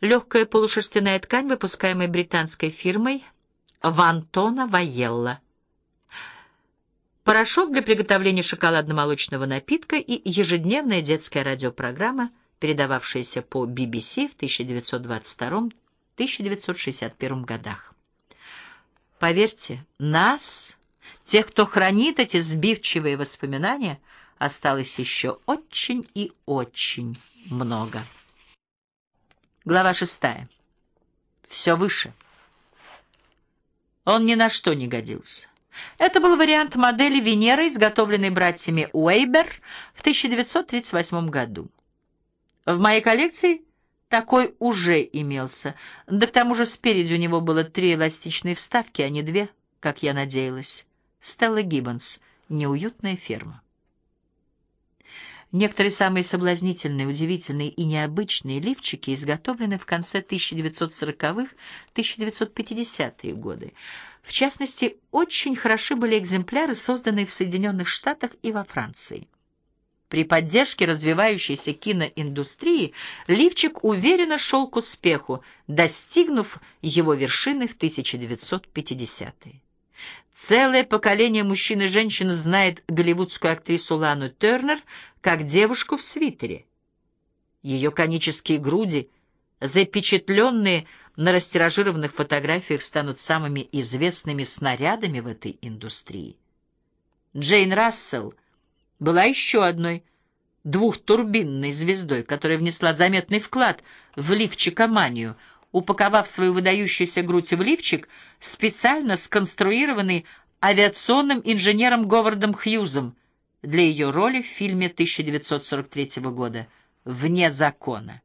Легкая полушерстяная ткань, выпускаемая британской фирмой Вантона Ваелла. Порошок для приготовления шоколадно-молочного напитка и ежедневная детская радиопрограмма, передававшаяся по BBC в 1922-1961 годах. Поверьте, нас, тех, кто хранит эти сбивчивые воспоминания, осталось еще очень и очень много. Глава шестая. Все выше. Он ни на что не годился. Это был вариант модели Венеры, изготовленной братьями Уэйбер в 1938 году. В моей коллекции такой уже имелся. Да к тому же спереди у него было три эластичные вставки, а не две, как я надеялась. Стелла Гиббонс. Неуютная ферма. Некоторые самые соблазнительные, удивительные и необычные лифчики изготовлены в конце 1940-х, 1950-е годы. В частности, очень хороши были экземпляры, созданные в Соединенных Штатах и во Франции. При поддержке развивающейся киноиндустрии лифчик уверенно шел к успеху, достигнув его вершины в 1950-е. Целое поколение мужчин и женщин знает голливудскую актрису Лану Тернер как девушку в свитере. Ее конические груди, запечатленные на растиражированных фотографиях, станут самыми известными снарядами в этой индустрии. Джейн Рассел — была еще одной двухтурбинной звездой, которая внесла заметный вклад в лифчикоманию, упаковав свою выдающуюся грудь в лифчик, специально сконструированный авиационным инженером Говардом Хьюзом для ее роли в фильме 1943 года «Вне закона».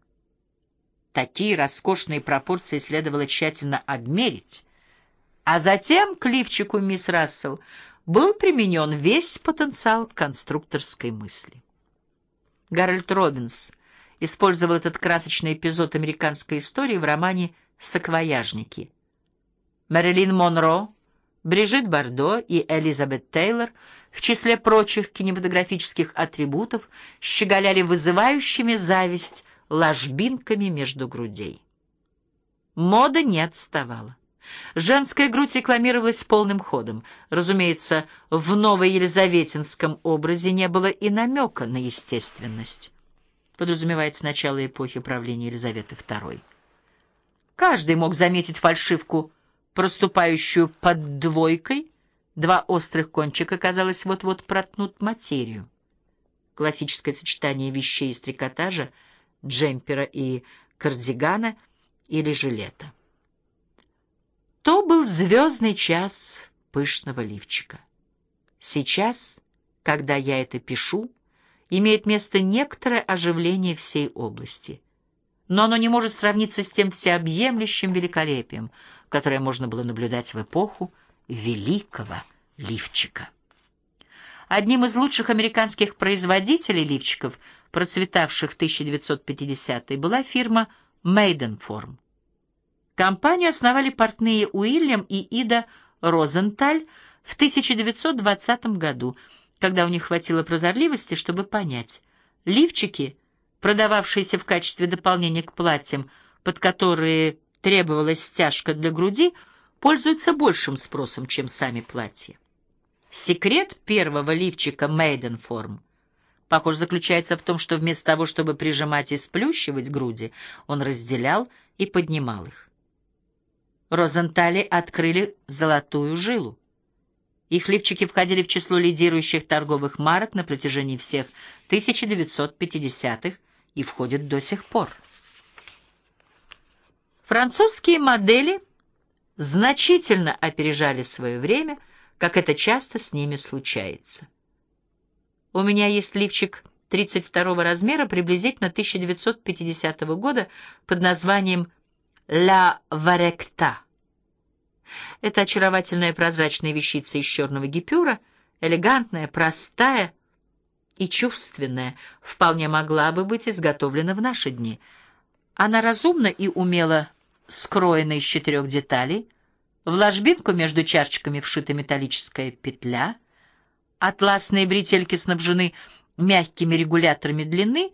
Такие роскошные пропорции следовало тщательно обмерить, а затем к лифчику мисс Рассел был применен весь потенциал конструкторской мысли. Гарольд Робинс использовал этот красочный эпизод американской истории в романе «Саквояжники». Мэрилин Монро, Брижит Бардо и Элизабет Тейлор в числе прочих кинематографических атрибутов щеголяли вызывающими зависть ложбинками между грудей. Мода не отставала. Женская грудь рекламировалась полным ходом. Разумеется, в новоелизаветинском образе не было и намека на естественность. Подразумевается начало эпохи правления Елизаветы II. Каждый мог заметить фальшивку, проступающую под двойкой. Два острых кончика, казалось, вот-вот проткнут материю. Классическое сочетание вещей из трикотажа, джемпера и кардигана или жилета. То был звездный час пышного лифчика. Сейчас, когда я это пишу, имеет место некоторое оживление всей области. Но оно не может сравниться с тем всеобъемлющим великолепием, которое можно было наблюдать в эпоху великого лифчика. Одним из лучших американских производителей лифчиков, процветавших в 1950-е, была фирма Maidenform. Компанию основали портные Уильям и Ида Розенталь в 1920 году, когда у них хватило прозорливости, чтобы понять. Лифчики, продававшиеся в качестве дополнения к платьям, под которые требовалась стяжка для груди, пользуются большим спросом, чем сами платья. Секрет первого лифчика Maidenform, похоже, заключается в том, что вместо того, чтобы прижимать и сплющивать груди, он разделял и поднимал их. Розентали открыли золотую жилу. Их лифчики входили в число лидирующих торговых марок на протяжении всех 1950-х и входят до сих пор. Французские модели значительно опережали свое время, как это часто с ними случается. У меня есть лифчик 32 размера приблизительно 1950 года под названием «Ла Варекта». Это очаровательная прозрачная вещица из черного гипюра, элегантная, простая и чувственная, вполне могла бы быть изготовлена в наши дни. Она разумно и умело скроена из четырех деталей, в ложбинку между чашечками вшита металлическая петля, атласные бретельки снабжены мягкими регуляторами длины,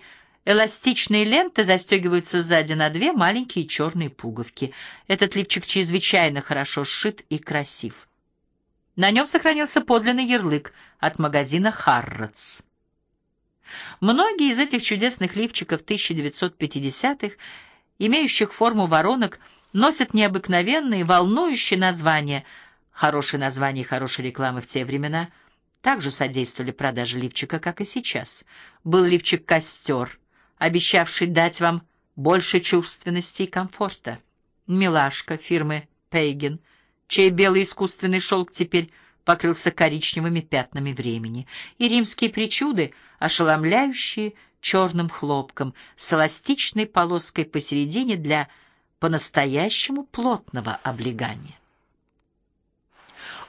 Эластичные ленты застегиваются сзади на две маленькие черные пуговки. Этот лифчик чрезвычайно хорошо сшит и красив. На нем сохранился подлинный ярлык от магазина Harrods. Многие из этих чудесных лифчиков 1950-х, имеющих форму воронок, носят необыкновенные, волнующие названия. Хорошие названия и хорошая реклама в те времена также содействовали продаже лифчика, как и сейчас. Был лифчик «Костер», обещавший дать вам больше чувственности и комфорта. Милашка фирмы Пейген, чей белый искусственный шелк теперь покрылся коричневыми пятнами времени, и римские причуды, ошеломляющие черным хлопком, с эластичной полоской посередине для по-настоящему плотного облегания.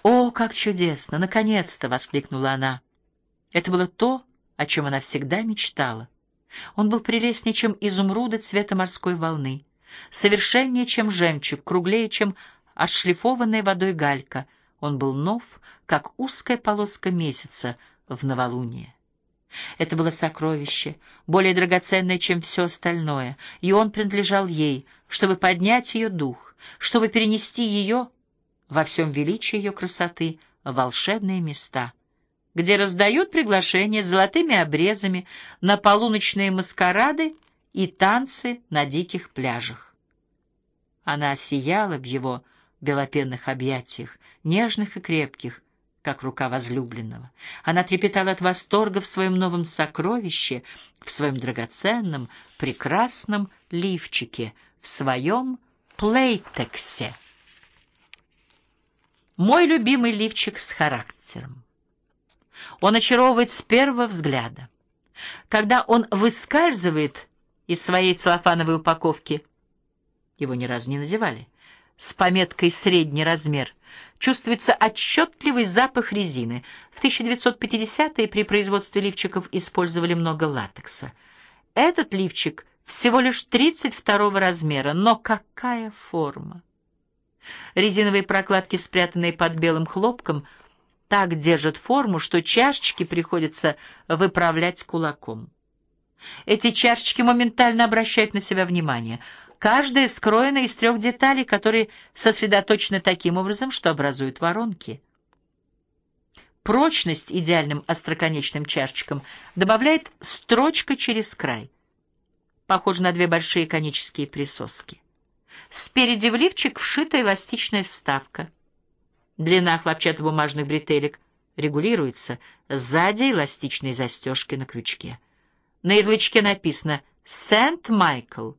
«О, как чудесно! Наконец-то!» — воскликнула она. Это было то, о чем она всегда мечтала. Он был прелестнее, чем изумруды цвета морской волны, совершеннее, чем жемчуг, круглее, чем отшлифованная водой галька. Он был нов, как узкая полоска месяца в новолуние. Это было сокровище, более драгоценное, чем все остальное, и он принадлежал ей, чтобы поднять ее дух, чтобы перенести ее во всем величии ее красоты в волшебные места — где раздают приглашения с золотыми обрезами на полуночные маскарады и танцы на диких пляжах. Она сияла в его белопенных объятиях, нежных и крепких, как рука возлюбленного. Она трепетала от восторга в своем новом сокровище, в своем драгоценном, прекрасном лифчике, в своем плейтексе. Мой любимый лифчик с характером. Он очаровывает с первого взгляда. Когда он выскальзывает из своей целлофановой упаковки, его ни разу не надевали, с пометкой «средний размер», чувствуется отчетливый запах резины. В 1950-е при производстве лифчиков использовали много латекса. Этот лифчик всего лишь 32 размера, но какая форма! Резиновые прокладки, спрятанные под белым хлопком, так держат форму, что чашечки приходится выправлять кулаком. Эти чашечки моментально обращают на себя внимание. Каждая скроена из трех деталей, которые сосредоточены таким образом, что образуют воронки. Прочность идеальным остроконечным чашечкам добавляет строчка через край. Похоже на две большие конические присоски. Спереди в лифчик вшита эластичная вставка — Длина хлопчатобумажных бретелек регулируется, сзади эластичные застежки на крючке. На ярлычке написано «Сент-Майкл».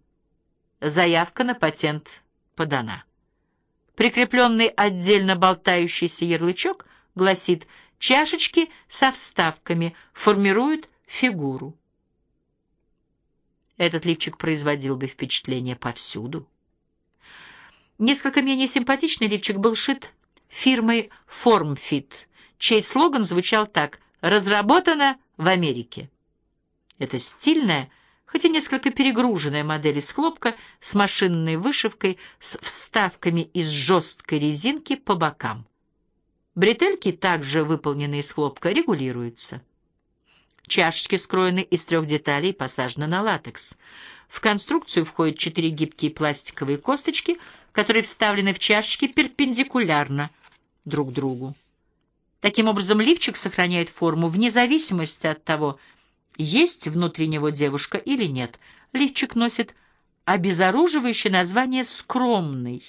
Заявка на патент подана. Прикрепленный отдельно болтающийся ярлычок гласит «Чашечки со вставками формируют фигуру». Этот лифчик производил бы впечатление повсюду. Несколько менее симпатичный лифчик был шит фирмой Formfit, чей слоган звучал так «Разработано в Америке». Это стильная, хотя несколько перегруженная модель из хлопка с машинной вышивкой, с вставками из жесткой резинки по бокам. Бретельки, также выполненные из хлопка, регулируются. Чашечки скроены из трех деталей и посажены на латекс. В конструкцию входят четыре гибкие пластиковые косточки, которые вставлены в чашечки перпендикулярно – друг другу. Таким образом, лифчик сохраняет форму вне зависимости от того, есть внутри него девушка или нет. Лифчик носит обезоруживающее название «скромный».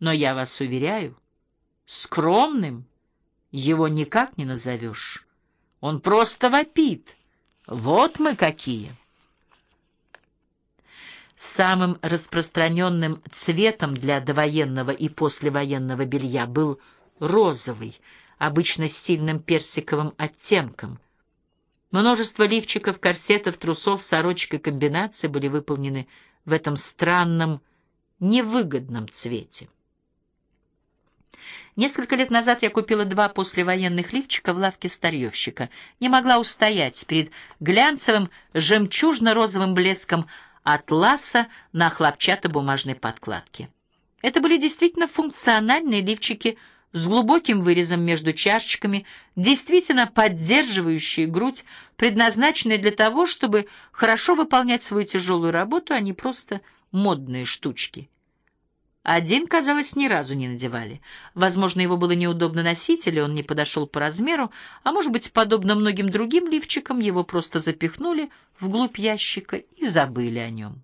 Но я вас уверяю, скромным его никак не назовешь. Он просто вопит. Вот мы какие! Самым распространенным цветом для довоенного и послевоенного белья был розовый, обычно с сильным персиковым оттенком. Множество лифчиков, корсетов, трусов, сорочек и комбинаций были выполнены в этом странном, невыгодном цвете. Несколько лет назад я купила два послевоенных лифчика в лавке старьевщика. Не могла устоять перед глянцевым жемчужно-розовым блеском атласа на хлопчатобумажной подкладке. Это были действительно функциональные лифчики с глубоким вырезом между чашечками, действительно поддерживающие грудь, предназначенные для того, чтобы хорошо выполнять свою тяжелую работу, а не просто модные штучки. Один, казалось, ни разу не надевали. Возможно, его было неудобно носить, или он не подошел по размеру, а может быть, подобно многим другим лифчикам, его просто запихнули вглубь ящика и забыли о нем.